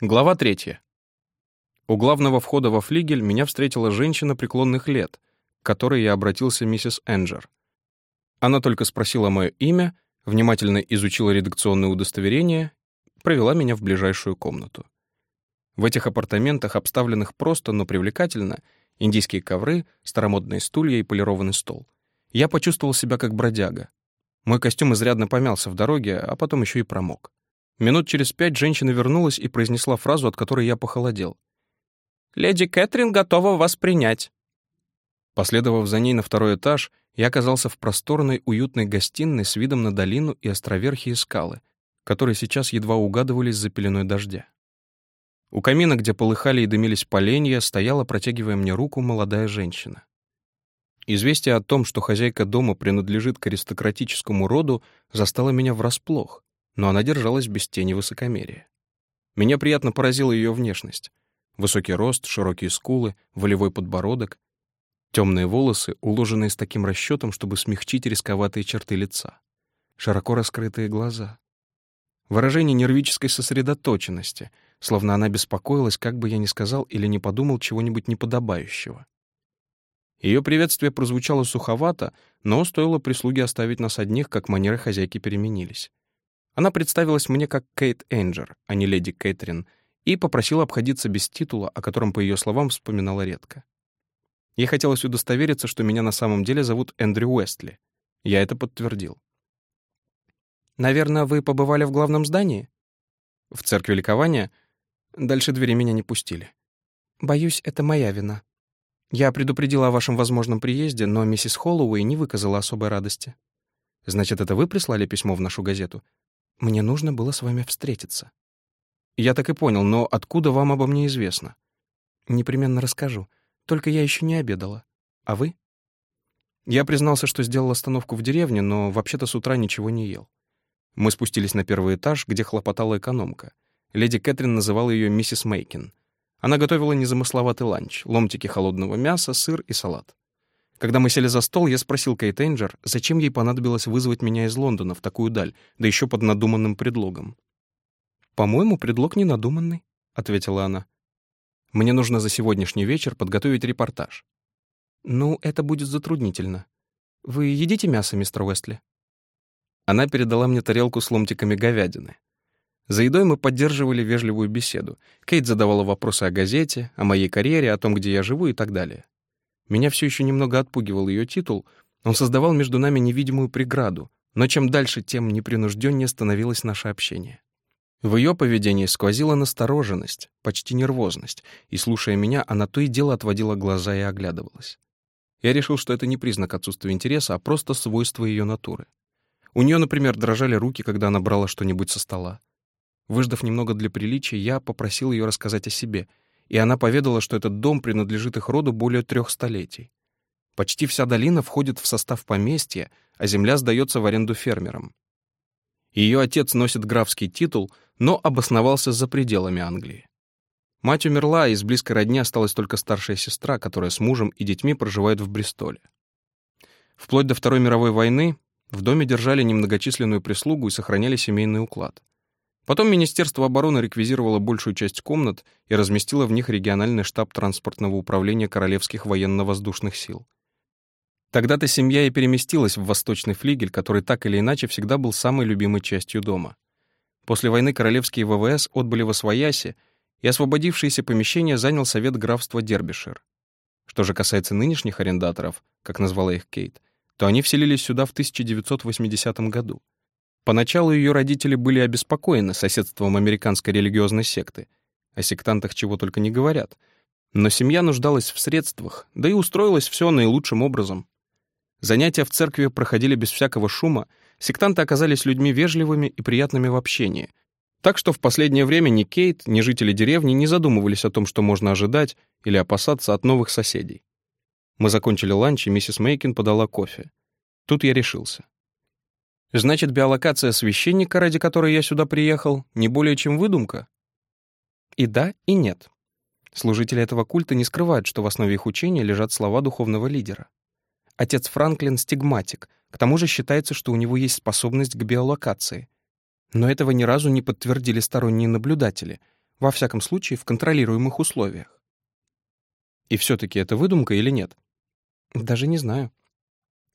Глава третья. У главного входа во флигель меня встретила женщина преклонных лет, к которой я обратился миссис Энджер. Она только спросила мое имя, внимательно изучила редакционное удостоверение, провела меня в ближайшую комнату. В этих апартаментах, обставленных просто, но привлекательно, индийские ковры, старомодные стулья и полированный стол. Я почувствовал себя как бродяга. Мой костюм изрядно помялся в дороге, а потом еще и промок. Минут через пять женщина вернулась и произнесла фразу, от которой я похолодел. «Леди Кэтрин готова вас принять». Последовав за ней на второй этаж, я оказался в просторной, уютной гостиной с видом на долину и островерхие скалы, которые сейчас едва угадывались за пеленой дождя. У камина, где полыхали и дымились поленья, стояла, протягивая мне руку, молодая женщина. Известие о том, что хозяйка дома принадлежит к аристократическому роду, застало меня врасплох но она держалась без тени высокомерия. Меня приятно поразила ее внешность. Высокий рост, широкие скулы, волевой подбородок, темные волосы, уложенные с таким расчетом, чтобы смягчить рисковатые черты лица, широко раскрытые глаза. Выражение нервической сосредоточенности, словно она беспокоилась, как бы я ни сказал или не подумал чего-нибудь неподобающего. Ее приветствие прозвучало суховато, но стоило прислуге оставить нас одних, как манеры хозяйки переменились. Она представилась мне как Кейт Энджер, а не леди Кэтрин, и попросила обходиться без титула, о котором, по ее словам, вспоминала редко. Ей хотелось удостовериться, что меня на самом деле зовут Эндрю Уэстли. Я это подтвердил. «Наверное, вы побывали в главном здании?» «В церкви ликования?» Дальше двери меня не пустили. «Боюсь, это моя вина. Я предупредила о вашем возможном приезде, но миссис Холлоуэй не выказала особой радости. Значит, это вы прислали письмо в нашу газету? Мне нужно было с вами встретиться. Я так и понял, но откуда вам обо мне известно? Непременно расскажу. Только я еще не обедала. А вы? Я признался, что сделал остановку в деревне, но вообще-то с утра ничего не ел. Мы спустились на первый этаж, где хлопотала экономка. Леди Кэтрин называла ее миссис Мейкин. Она готовила незамысловатый ланч, ломтики холодного мяса, сыр и салат. Когда мы сели за стол, я спросил Кейт Энджер, зачем ей понадобилось вызвать меня из Лондона в такую даль, да еще под надуманным предлогом. «По-моему, предлог не надуманный», — ответила она. «Мне нужно за сегодняшний вечер подготовить репортаж». «Ну, это будет затруднительно. Вы едите мясо, мистер Уэстли?» Она передала мне тарелку с ломтиками говядины. За едой мы поддерживали вежливую беседу. Кейт задавала вопросы о газете, о моей карьере, о том, где я живу и так далее. Меня все еще немного отпугивал ее титул, он создавал между нами невидимую преграду, но чем дальше, тем непринужденнее становилось наше общение. В ее поведении сквозила настороженность, почти нервозность, и, слушая меня, она то и дело отводила глаза и оглядывалась. Я решил, что это не признак отсутствия интереса, а просто свойство ее натуры. У нее, например, дрожали руки, когда она брала что-нибудь со стола. Выждав немного для приличия, я попросил ее рассказать о себе — и она поведала, что этот дом принадлежит их роду более трех столетий. Почти вся долина входит в состав поместья, а земля сдается в аренду фермерам. Ее отец носит графский титул, но обосновался за пределами Англии. Мать умерла, и из близкой родни осталась только старшая сестра, которая с мужем и детьми проживает в Бристоле. Вплоть до Второй мировой войны в доме держали немногочисленную прислугу и сохраняли семейный уклад — Потом Министерство обороны реквизировало большую часть комнат и разместило в них региональный штаб транспортного управления Королевских военно-воздушных сил. Тогда-то семья и переместилась в восточный флигель, который так или иначе всегда был самой любимой частью дома. После войны королевские ВВС отбыли во Свояси, и освободившиеся помещения занял Совет графства Дербишир. Что же касается нынешних арендаторов, как назвала их Кейт, то они вселились сюда в 1980 году. Поначалу ее родители были обеспокоены соседством американской религиозной секты. О сектантах чего только не говорят. Но семья нуждалась в средствах, да и устроилось все наилучшим образом. Занятия в церкви проходили без всякого шума, сектанты оказались людьми вежливыми и приятными в общении. Так что в последнее время ни Кейт, ни жители деревни не задумывались о том, что можно ожидать или опасаться от новых соседей. Мы закончили ланч, и миссис Мейкин подала кофе. Тут я решился. Значит, биолокация священника, ради которой я сюда приехал, не более чем выдумка? И да, и нет. Служители этого культа не скрывают, что в основе их учения лежат слова духовного лидера. Отец Франклин — стигматик, к тому же считается, что у него есть способность к биолокации. Но этого ни разу не подтвердили сторонние наблюдатели. Во всяком случае, в контролируемых условиях. И все-таки это выдумка или нет? Даже не знаю.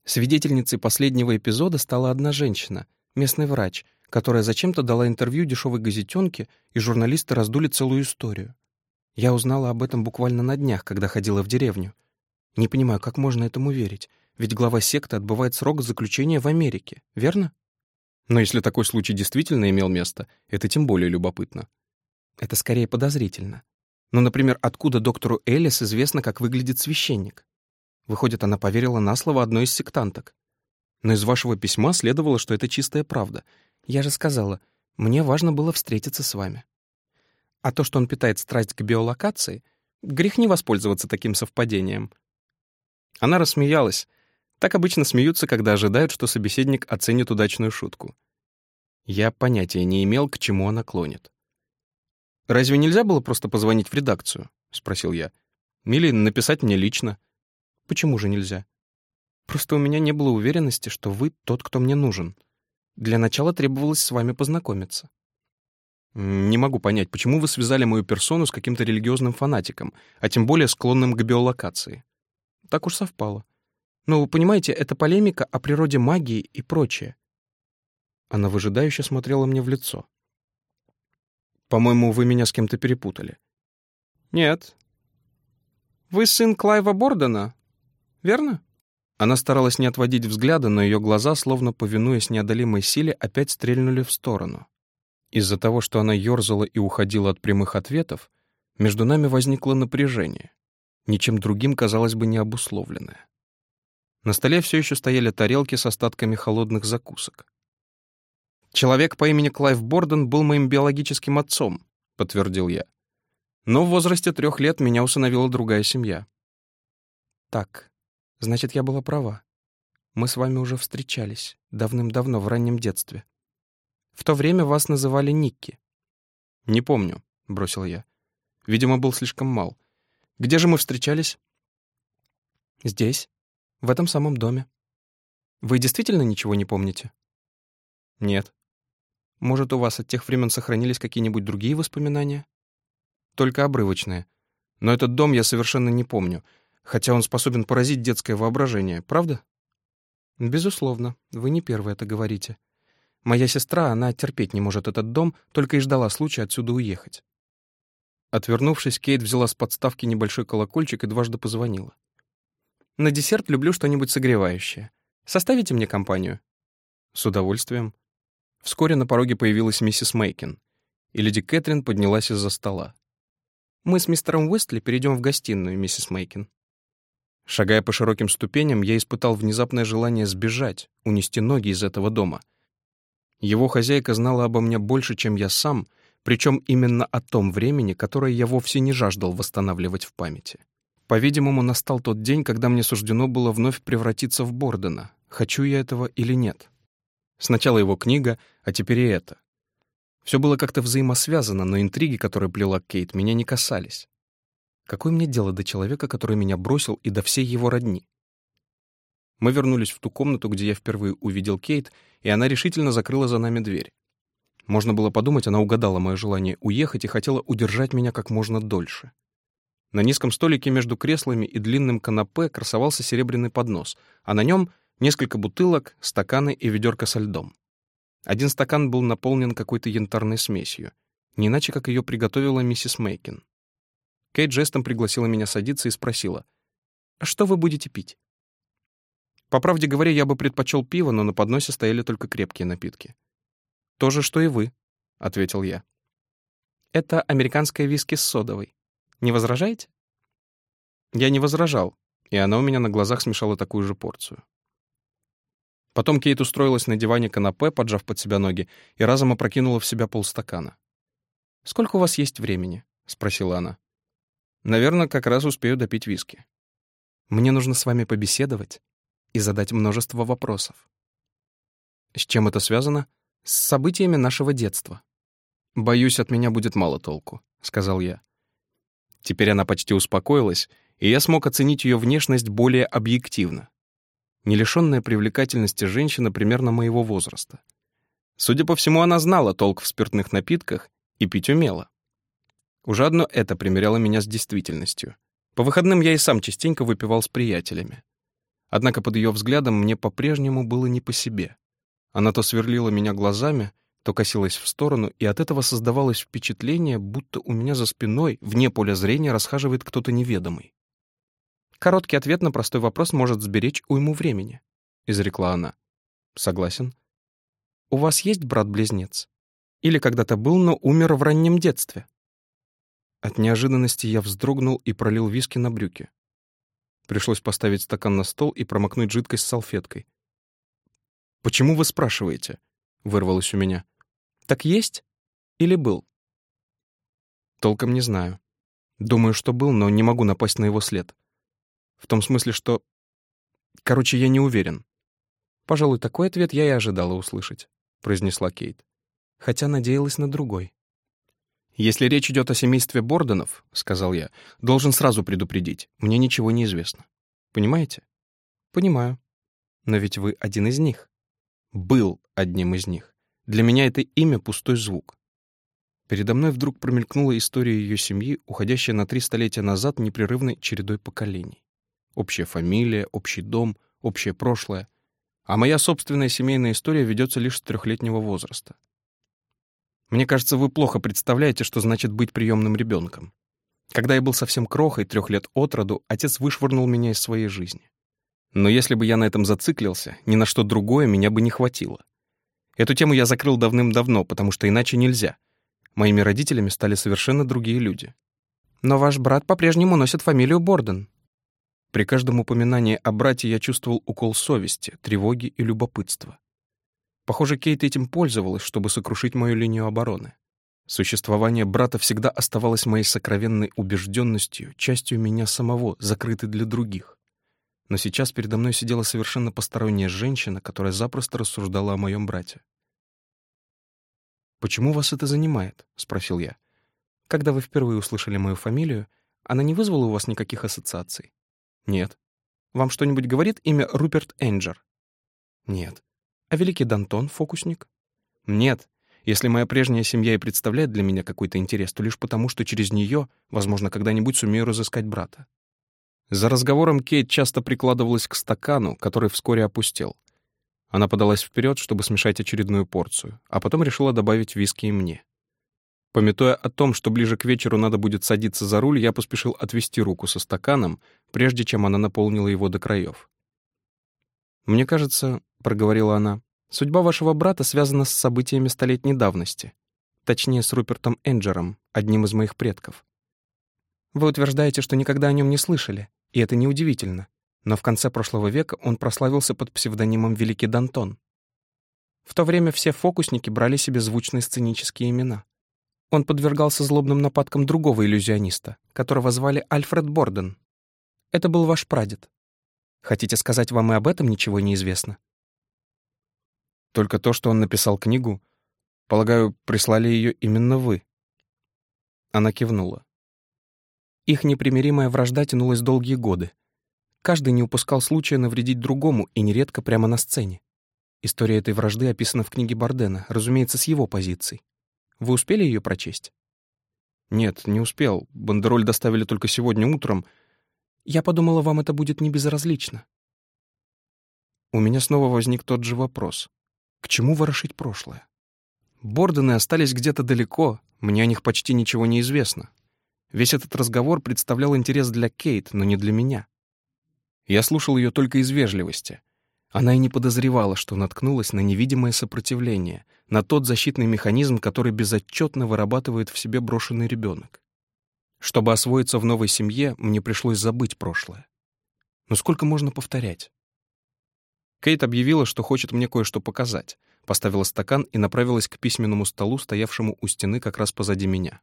Свидетельницей последнего эпизода стала одна женщина, местный врач, которая зачем-то дала интервью дешевой газетенке, и журналисты раздули целую историю. Я узнала об этом буквально на днях, когда ходила в деревню. Не понимаю, как можно этому верить, ведь глава секты отбывает срок заключения в Америке, верно? Но если такой случай действительно имел место, это тем более любопытно. Это скорее подозрительно. Ну, например, откуда доктору Элис известно, как выглядит священник? Выходит, она поверила на слово одной из сектанток. Но из вашего письма следовало, что это чистая правда. Я же сказала, мне важно было встретиться с вами. А то, что он питает страсть к биолокации, грех не воспользоваться таким совпадением. Она рассмеялась. Так обычно смеются, когда ожидают, что собеседник оценит удачную шутку. Я понятия не имел, к чему она клонит. «Разве нельзя было просто позвонить в редакцию?» — спросил я. «Или написать мне лично?» «Почему же нельзя?» «Просто у меня не было уверенности, что вы тот, кто мне нужен. Для начала требовалось с вами познакомиться». «Не могу понять, почему вы связали мою персону с каким-то религиозным фанатиком, а тем более склонным к биолокации?» Так уж совпало. Но вы понимаете, это полемика о природе магии и прочее. Она выжидающе смотрела мне в лицо. «По-моему, вы меня с кем-то перепутали». «Нет. Вы сын Клайва Бордена, верно?» Она старалась не отводить взгляда, но ее глаза, словно повинуясь неодолимой силе, опять стрельнули в сторону. Из-за того, что она ерзала и уходила от прямых ответов, между нами возникло напряжение ничем другим, казалось бы, не обусловленное. На столе все еще стояли тарелки с остатками холодных закусок. «Человек по имени Клайв Борден был моим биологическим отцом», — подтвердил я. «Но в возрасте трех лет меня усыновила другая семья». «Так, значит, я была права. Мы с вами уже встречались, давным-давно, в раннем детстве. В то время вас называли Никки». «Не помню», — бросил я. «Видимо, был слишком мал. Где же мы встречались?» «Здесь, в этом самом доме. Вы действительно ничего не помните?» «Нет». «Может, у вас от тех времен сохранились какие-нибудь другие воспоминания?» «Только обрывочные. Но этот дом я совершенно не помню, хотя он способен поразить детское воображение, правда?» «Безусловно, вы не первый это говорите. Моя сестра, она терпеть не может этот дом, только и ждала случая отсюда уехать. Отвернувшись, Кейт взяла с подставки небольшой колокольчик и дважды позвонила. «На десерт люблю что-нибудь согревающее. Составите мне компанию?» «С удовольствием». Вскоре на пороге появилась миссис Мейкин, и леди Кэтрин поднялась из-за стола. «Мы с мистером Уэстли перейдем в гостиную, миссис Мейкин». Шагая по широким ступеням, я испытал внезапное желание сбежать, унести ноги из этого дома. Его хозяйка знала обо мне больше, чем я сам — причем именно о том времени, которое я вовсе не жаждал восстанавливать в памяти. По-видимому, настал тот день, когда мне суждено было вновь превратиться в Бордена, хочу я этого или нет. Сначала его книга, а теперь и это. Все было как-то взаимосвязано, но интриги, которые плела Кейт, меня не касались. Какое мне дело до человека, который меня бросил, и до всей его родни? Мы вернулись в ту комнату, где я впервые увидел Кейт, и она решительно закрыла за нами дверь. Можно было подумать, она угадала мое желание уехать и хотела удержать меня как можно дольше. На низком столике между креслами и длинным канапе красовался серебряный поднос, а на нем несколько бутылок, стаканы и ведерко со льдом. Один стакан был наполнен какой-то янтарной смесью, не иначе, как ее приготовила миссис Мейкин. Кейт жестом пригласила меня садиться и спросила, «А что вы будете пить?» По правде говоря, я бы предпочел пиво, но на подносе стояли только крепкие напитки. «То же, что и вы», — ответил я. «Это американское виски с содовой. Не возражаете?» Я не возражал, и она у меня на глазах смешала такую же порцию. Потом Кейт устроилась на диване канапе, поджав под себя ноги, и разом опрокинула в себя полстакана. «Сколько у вас есть времени?» — спросила она. «Наверное, как раз успею допить виски. Мне нужно с вами побеседовать и задать множество вопросов». «С чем это связано?» с событиями нашего детства. «Боюсь, от меня будет мало толку», — сказал я. Теперь она почти успокоилась, и я смог оценить ее внешность более объективно. Не лишенная привлекательности женщина примерно моего возраста. Судя по всему, она знала толк в спиртных напитках и пить умела. Уже одно это примеряло меня с действительностью. По выходным я и сам частенько выпивал с приятелями. Однако под ее взглядом мне по-прежнему было не по себе. Она то сверлила меня глазами, то косилась в сторону, и от этого создавалось впечатление, будто у меня за спиной, вне поля зрения, расхаживает кто-то неведомый. «Короткий ответ на простой вопрос может сберечь уйму времени», — изрекла она. «Согласен». «У вас есть брат-близнец? Или когда-то был, но умер в раннем детстве?» От неожиданности я вздрогнул и пролил виски на брюки. Пришлось поставить стакан на стол и промокнуть жидкость салфеткой. «Почему вы спрашиваете?» — вырвалось у меня. «Так есть? Или был?» «Толком не знаю. Думаю, что был, но не могу напасть на его след. В том смысле, что... Короче, я не уверен». «Пожалуй, такой ответ я и ожидала услышать», — произнесла Кейт. Хотя надеялась на другой. «Если речь идет о семействе Борденов, — сказал я, — должен сразу предупредить, мне ничего не известно. Понимаете?» «Понимаю. Но ведь вы один из них. Был одним из них. Для меня это имя — пустой звук. Передо мной вдруг промелькнула история ее семьи, уходящая на три столетия назад непрерывной чередой поколений. Общая фамилия, общий дом, общее прошлое. А моя собственная семейная история ведется лишь с трехлетнего возраста. Мне кажется, вы плохо представляете, что значит быть приемным ребенком. Когда я был совсем крохой, трех лет от роду, отец вышвырнул меня из своей жизни. Но если бы я на этом зациклился, ни на что другое меня бы не хватило. Эту тему я закрыл давным-давно, потому что иначе нельзя. Моими родителями стали совершенно другие люди. Но ваш брат по-прежнему носит фамилию Борден. При каждом упоминании о брате я чувствовал укол совести, тревоги и любопытства. Похоже, Кейт этим пользовалась, чтобы сокрушить мою линию обороны. Существование брата всегда оставалось моей сокровенной убежденностью, частью меня самого, закрытой для других. Но сейчас передо мной сидела совершенно посторонняя женщина, которая запросто рассуждала о моем брате. «Почему вас это занимает?» — спросил я. «Когда вы впервые услышали мою фамилию, она не вызвала у вас никаких ассоциаций?» «Нет». «Вам что-нибудь говорит имя Руперт Энджер?» «Нет». А великий Дантон — фокусник? Нет. Если моя прежняя семья и представляет для меня какой-то интерес, то лишь потому, что через нее, возможно, когда-нибудь сумею разыскать брата. За разговором Кейт часто прикладывалась к стакану, который вскоре опустел. Она подалась вперед, чтобы смешать очередную порцию, а потом решила добавить виски и мне. Пометуя о том, что ближе к вечеру надо будет садиться за руль, я поспешил отвести руку со стаканом, прежде чем она наполнила его до краев. «Мне кажется, — проговорила она, — судьба вашего брата связана с событиями столетней давности. Точнее, с Рупертом Энджером, одним из моих предков. Вы утверждаете, что никогда о нем не слышали, и это неудивительно. Но в конце прошлого века он прославился под псевдонимом Великий Дантон. В то время все фокусники брали себе звучные сценические имена. Он подвергался злобным нападкам другого иллюзиониста, которого звали Альфред Борден. Это был ваш прадед. Хотите сказать, вам и об этом ничего не известно? Только то, что он написал книгу. Полагаю, прислали ее именно вы. Она кивнула. Их непримиримая вражда тянулась долгие годы. Каждый не упускал случая навредить другому, и нередко прямо на сцене. История этой вражды описана в книге Бардена, разумеется, с его позиций. Вы успели ее прочесть? Нет, не успел. Бандероль доставили только сегодня утром — я подумала, вам это будет не безразлично. У меня снова возник тот же вопрос. К чему ворошить прошлое? Бордены остались где-то далеко, мне о них почти ничего не известно. Весь этот разговор представлял интерес для Кейт, но не для меня. Я слушал ее только из вежливости. Она и не подозревала, что наткнулась на невидимое сопротивление, на тот защитный механизм, который безотчетно вырабатывает в себе брошенный ребенок. Чтобы освоиться в новой семье, мне пришлось забыть прошлое. Но сколько можно повторять? Кейт объявила, что хочет мне кое-что показать, поставила стакан и направилась к письменному столу, стоявшему у стены как раз позади меня.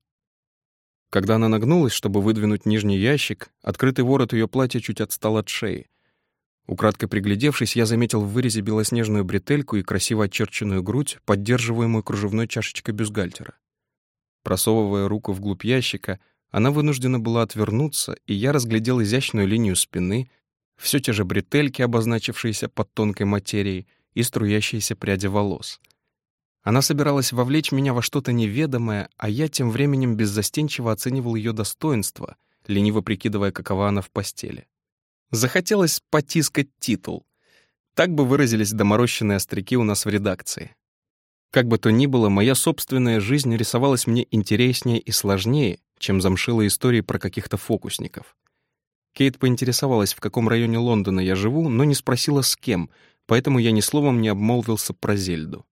Когда она нагнулась, чтобы выдвинуть нижний ящик, открытый ворот ее платья чуть отстал от шеи. Украдкой приглядевшись, я заметил в вырезе белоснежную бретельку и красиво очерченную грудь, поддерживаемую кружевной чашечкой бюстгальтера. Просовывая руку вглубь ящика, она вынуждена была отвернуться, и я разглядел изящную линию спины, все те же бретельки, обозначившиеся под тонкой материей, и струящиеся пряди волос. Она собиралась вовлечь меня во что-то неведомое, а я тем временем беззастенчиво оценивал ее достоинство, лениво прикидывая, какова она в постели. Захотелось потискать титул. Так бы выразились доморощенные остряки у нас в редакции. Как бы то ни было, моя собственная жизнь рисовалась мне интереснее и сложнее, чем замшилые истории про каких-то фокусников. Кейт поинтересовалась, в каком районе Лондона я живу, но не спросила, с кем, поэтому я ни словом не обмолвился про Зельду.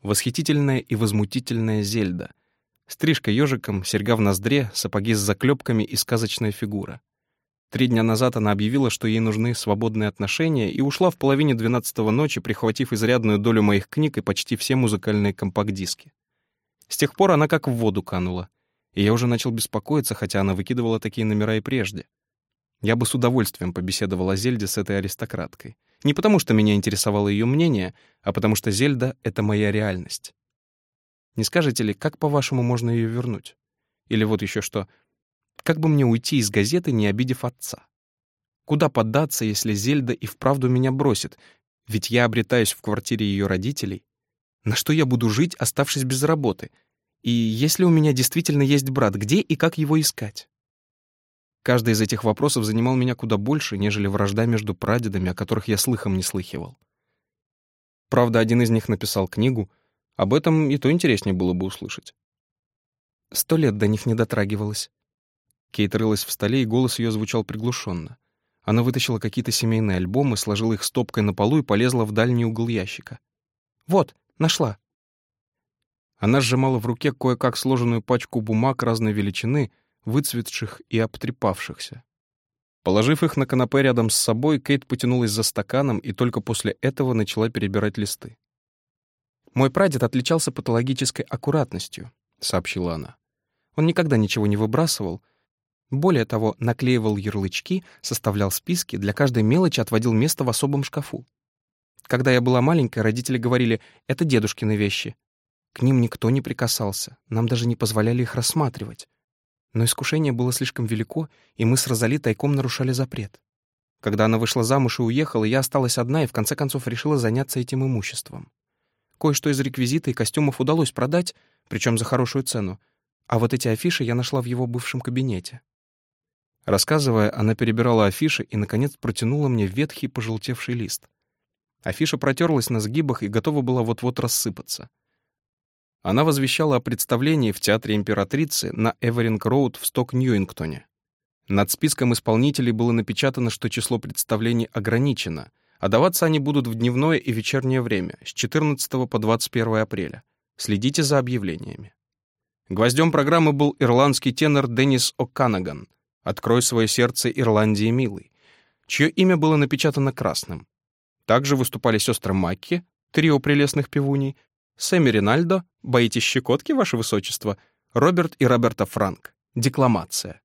Восхитительная и возмутительная Зельда. Стрижка ежиком, серьга в ноздре, сапоги с заклепками и сказочная фигура. Три дня назад она объявила, что ей нужны свободные отношения, и ушла в половине двенадцатого ночи, прихватив изрядную долю моих книг и почти все музыкальные компакт-диски. С тех пор она как в воду канула, и я уже начал беспокоиться, хотя она выкидывала такие номера и прежде. Я бы с удовольствием побеседовал о Зельде с этой аристократкой. Не потому, что меня интересовало ее мнение, а потому что Зельда — это моя реальность. Не скажете ли, как, по-вашему, можно ее вернуть? Или вот еще что. Как бы мне уйти из газеты, не обидев отца? Куда податься, если Зельда и вправду меня бросит? Ведь я обретаюсь в квартире ее родителей. На что я буду жить, оставшись без работы? И если у меня действительно есть брат, где и как его искать? Каждый из этих вопросов занимал меня куда больше, нежели вражда между прадедами, о которых я слыхом не слыхивал. Правда, один из них написал книгу. Об этом и то интереснее было бы услышать. Сто лет до них не дотрагивалась. Кейт рылась в столе, и голос ее звучал приглушенно. Она вытащила какие-то семейные альбомы, сложила их стопкой на полу и полезла в дальний угол ящика. «Вот, нашла». Она сжимала в руке кое-как сложенную пачку бумаг разной величины — выцветших и обтрепавшихся. Положив их на канапе рядом с собой, Кейт потянулась за стаканом и только после этого начала перебирать листы. «Мой прадед отличался патологической аккуратностью», — сообщила она. «Он никогда ничего не выбрасывал. Более того, наклеивал ярлычки, составлял списки, для каждой мелочи отводил место в особом шкафу. Когда я была маленькая, родители говорили, это дедушкины вещи. К ним никто не прикасался, нам даже не позволяли их рассматривать. Но искушение было слишком велико, и мы с Розали тайком нарушали запрет. Когда она вышла замуж и уехала, я осталась одна и в конце концов решила заняться этим имуществом. Кое-что из реквизита и костюмов удалось продать, причем за хорошую цену, а вот эти афиши я нашла в его бывшем кабинете. Рассказывая, она перебирала афиши и, наконец, протянула мне ветхий пожелтевший лист. Афиша протерлась на сгибах и готова была вот-вот рассыпаться — она возвещала о представлении в Театре Императрицы на Эверинг-Роуд в Сток-Ньюингтоне. Над списком исполнителей было напечатано, что число представлений ограничено, а даваться они будут в дневное и вечернее время, с 14 по 21 апреля. Следите за объявлениями. Гвоздем программы был ирландский тенор Деннис О'Канаган «Открой свое сердце Ирландии, милый», чье имя было напечатано красным. Также выступали сестры Макки, трио прелестных певуней, Сэмми Ринальдо, боитесь щекотки, ваше высочество, Роберт и Роберта Франк. Декламация.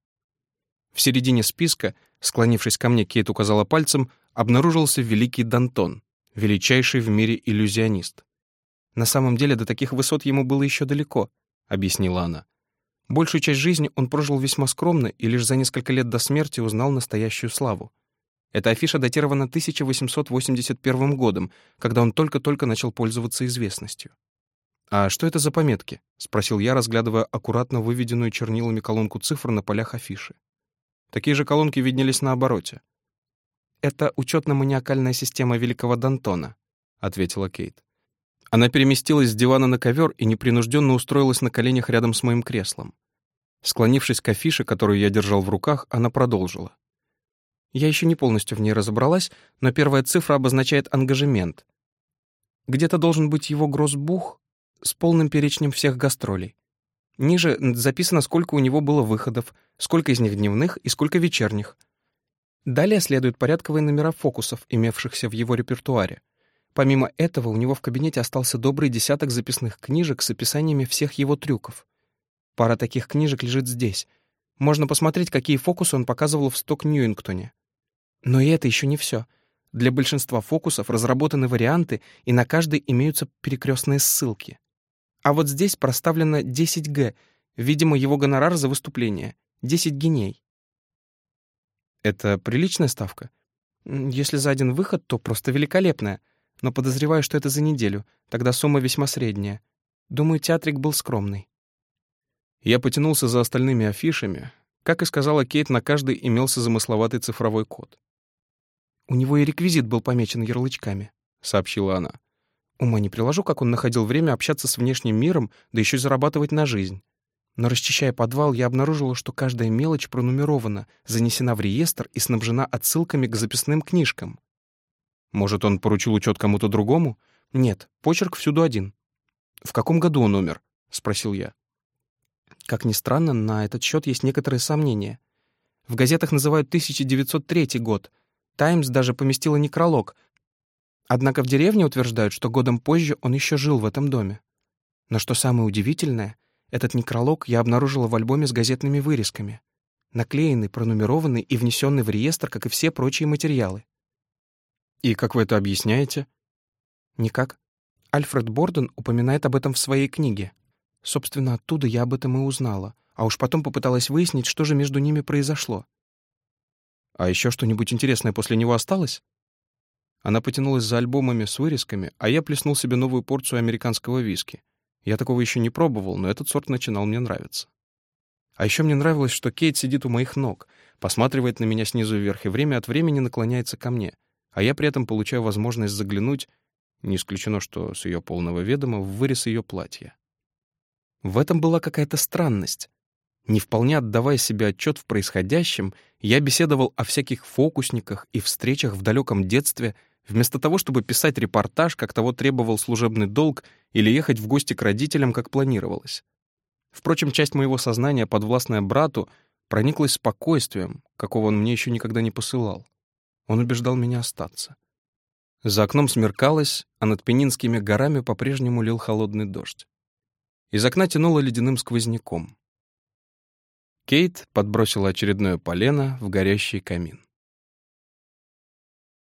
В середине списка, склонившись ко мне, Кейт указала пальцем, обнаружился великий Дантон, величайший в мире иллюзионист. «На самом деле до таких высот ему было еще далеко», — объяснила она. Большую часть жизни он прожил весьма скромно и лишь за несколько лет до смерти узнал настоящую славу. Эта афиша датирована 1881 годом, когда он только-только начал пользоваться известностью. «А что это за пометки?» — спросил я, разглядывая аккуратно выведенную чернилами колонку цифр на полях афиши. Такие же колонки виднелись на обороте. «Это учетно-маниакальная система Великого Дантона», — ответила Кейт. Она переместилась с дивана на ковер и непринужденно устроилась на коленях рядом с моим креслом. Склонившись к афише, которую я держал в руках, она продолжила. Я еще не полностью в ней разобралась, но первая цифра обозначает ангажемент. Где-то должен быть его гроссбух с полным перечнем всех гастролей. Ниже записано, сколько у него было выходов, сколько из них дневных и сколько вечерних. Далее следуют порядковые номера фокусов, имевшихся в его репертуаре. Помимо этого, у него в кабинете остался добрый десяток записных книжек с описаниями всех его трюков. Пара таких книжек лежит здесь. Можно посмотреть, какие фокусы он показывал в Сток-Ньюингтоне. Но и это еще не все. Для большинства фокусов разработаны варианты, и на каждый имеются перекрестные ссылки. А вот здесь проставлено 10Г, видимо, его гонорар за выступление. 10 геней. Это приличная ставка? Если за один выход, то просто великолепная. но подозреваю, что это за неделю, тогда сумма весьма средняя. Думаю, театрик был скромный». Я потянулся за остальными афишами. Как и сказала Кейт, на каждой имелся замысловатый цифровой код. «У него и реквизит был помечен ярлычками», — сообщила она. «Ума не приложу, как он находил время общаться с внешним миром, да еще и зарабатывать на жизнь. Но расчищая подвал, я обнаружила, что каждая мелочь пронумерована, занесена в реестр и снабжена отсылками к записным книжкам. Может, он поручил учет кому-то другому? Нет, почерк всюду один. «В каком году он умер?» — спросил я. Как ни странно, на этот счет есть некоторые сомнения. В газетах называют 1903 год. «Таймс» даже поместила некролог. Однако в деревне утверждают, что годом позже он еще жил в этом доме. Но что самое удивительное, этот некролог я обнаружила в альбоме с газетными вырезками. Наклеенный, пронумерованный и внесенный в реестр, как и все прочие материалы. И как вы это объясняете? Никак. Альфред Борден упоминает об этом в своей книге. Собственно, оттуда я об этом и узнала, а уж потом попыталась выяснить, что же между ними произошло. А еще что-нибудь интересное после него осталось? Она потянулась за альбомами с вырезками, а я плеснул себе новую порцию американского виски. Я такого еще не пробовал, но этот сорт начинал мне нравиться. А еще мне нравилось, что Кейт сидит у моих ног, посматривает на меня снизу вверх и время от времени наклоняется ко мне, а я при этом получаю возможность заглянуть, не исключено, что с ее полного ведома, в вырез ее платья. В этом была какая-то странность. Не вполне отдавая себе отчет в происходящем, я беседовал о всяких фокусниках и встречах в далеком детстве, вместо того, чтобы писать репортаж, как того требовал служебный долг, или ехать в гости к родителям, как планировалось. Впрочем, часть моего сознания, подвластная брату, прониклась спокойствием, какого он мне еще никогда не посылал. Он убеждал меня остаться. За окном смеркалось, а над Пенинскими горами по-прежнему лил холодный дождь. Из окна тянуло ледяным сквозняком. Кейт подбросила очередное полено в горящий камин.